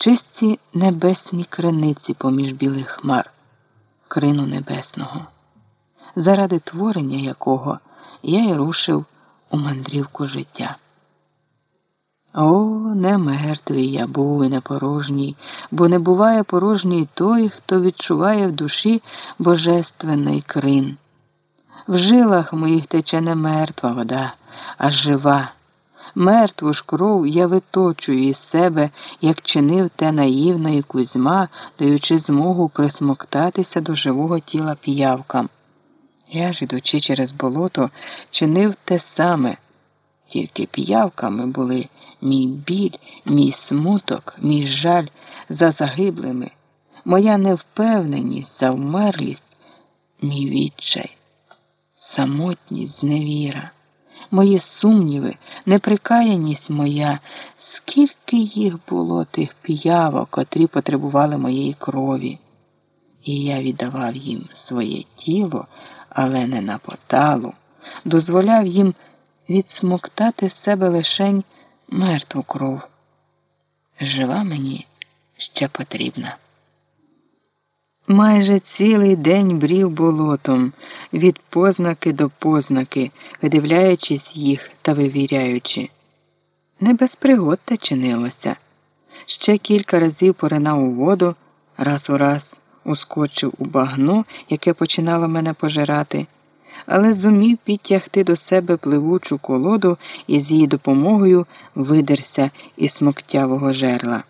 чисті небесні криниці поміж білих хмар, крину небесного, заради творення якого я й рушив у мандрівку життя. О, не мертвий я був і не порожній, бо не буває порожній той, хто відчуває в душі божественний крин. В жилах моїх тече не мертва вода, а жива. Мертву ж кров я виточую із себе, як чинив те наївно і Кузьма, даючи змогу присмоктатися до живого тіла піявкам. Я ж, ідучи через болото, чинив те саме, тільки піявками були мій біль, мій смуток, мій жаль за загиблими, моя невпевненість, завмерлість, мій відчай, самотність, зневіра мої сумніви, неприкаяність моя, скільки їх було тих піявок, котрі потребували моєї крові. І я віддавав їм своє тіло, але не на поталу, дозволяв їм відсмоктати з себе лишень мертву кров. Жива мені ще потрібна. Майже цілий день брів болотом, від познаки до познаки, видивляючись їх та вивіряючи. Не без пригод те чинилося. Ще кілька разів поринав у воду, раз у раз ускочив у багно, яке починало мене пожирати, але зумів підтягти до себе пливучу колоду і з її допомогою видерся із смоктявого жерла.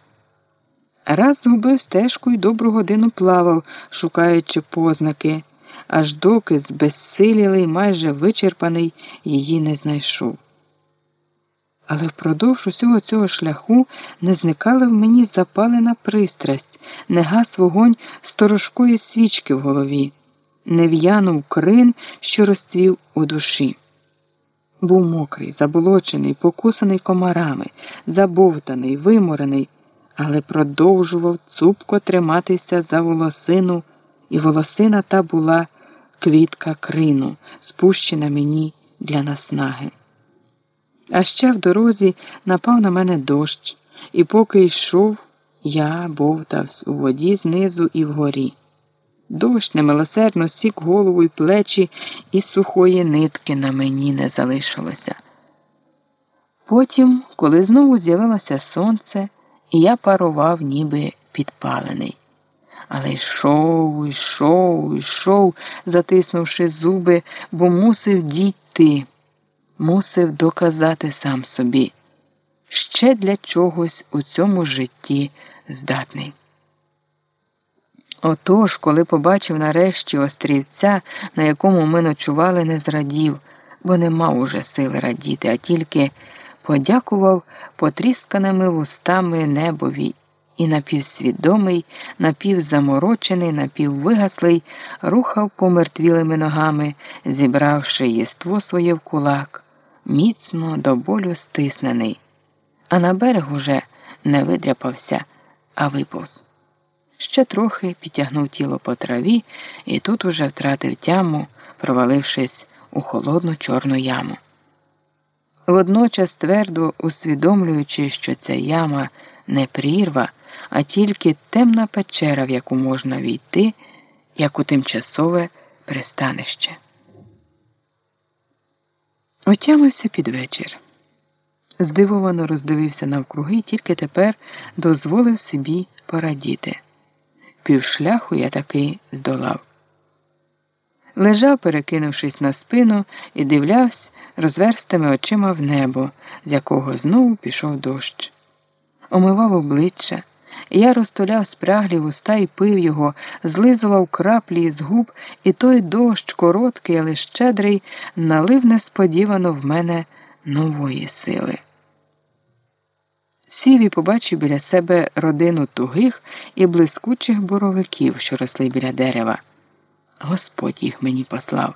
Раз згубив стежку і добру годину плавав, шукаючи познаки, аж доки збезсилілий, майже вичерпаний, її не знайшов. Але впродовж усього цього шляху не зникала в мені запалена пристрасть, не гас вогонь сторожкої свічки в голові, не в'янув крин, що розцвів у душі. Був мокрий, заболочений, покусаний комарами, забовтаний, виморений але продовжував цупко триматися за волосину, і волосина та була квітка крину, спущена мені для наснаги. А ще в дорозі напав на мене дощ, і поки йшов, я бовтався у воді знизу і вгорі. Дощ немилосердно сік голову й плечі, і сухої нитки на мені не залишилося. Потім, коли знову з'явилося сонце, і я парував, ніби підпалений. Але йшов, йшов, йшов, затиснувши зуби, бо мусив дійти, мусив доказати сам собі, ще для чогось у цьому житті здатний. Отож, коли побачив нарешті острівця, на якому ми ночували, не зрадів, бо не мав уже сили радіти, а тільки подякував потрісканими вустами небові і напівсвідомий, напівзаморочений, напіввигаслий, рухав помертвілими ногами, зібравши єство своє в кулак, міцно до болю стиснений, а на берег уже не видряпався, а виповз. Ще трохи підтягнув тіло по траві і тут уже втратив тяму, провалившись у холодну чорну яму водночас твердо усвідомлюючи, що ця яма не прірва, а тільки темна печера, в яку можна війти, як у тимчасове пристанище. Отямився під вечір. Здивовано роздивився навкруги тільки тепер дозволив собі порадіти. Півшляху я таки здолав. Лежав, перекинувшись на спину, і дивлявся розверстими очима в небо, з якого знову пішов дощ. Омивав обличчя, я розтуляв спраглі вуста і пив його, злизував краплі із губ, і той дощ, короткий, але щедрий, налив несподівано в мене нової сили. Сів і побачив біля себе родину тугих і блискучих боровиків, що росли біля дерева. Господь їх мені послав.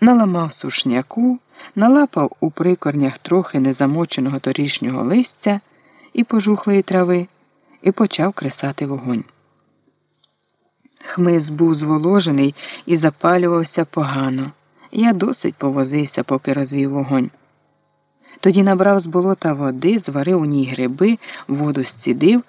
Наламав сушняку, налапав у прикорнях трохи незамоченого торішнього листя і пожухлої трави і почав кресати вогонь. Хмиз був зволожений і запалювався погано. Я досить повозився, поки розвів вогонь. Тоді набрав з болота води, зварив у ній гриби, воду зцідив.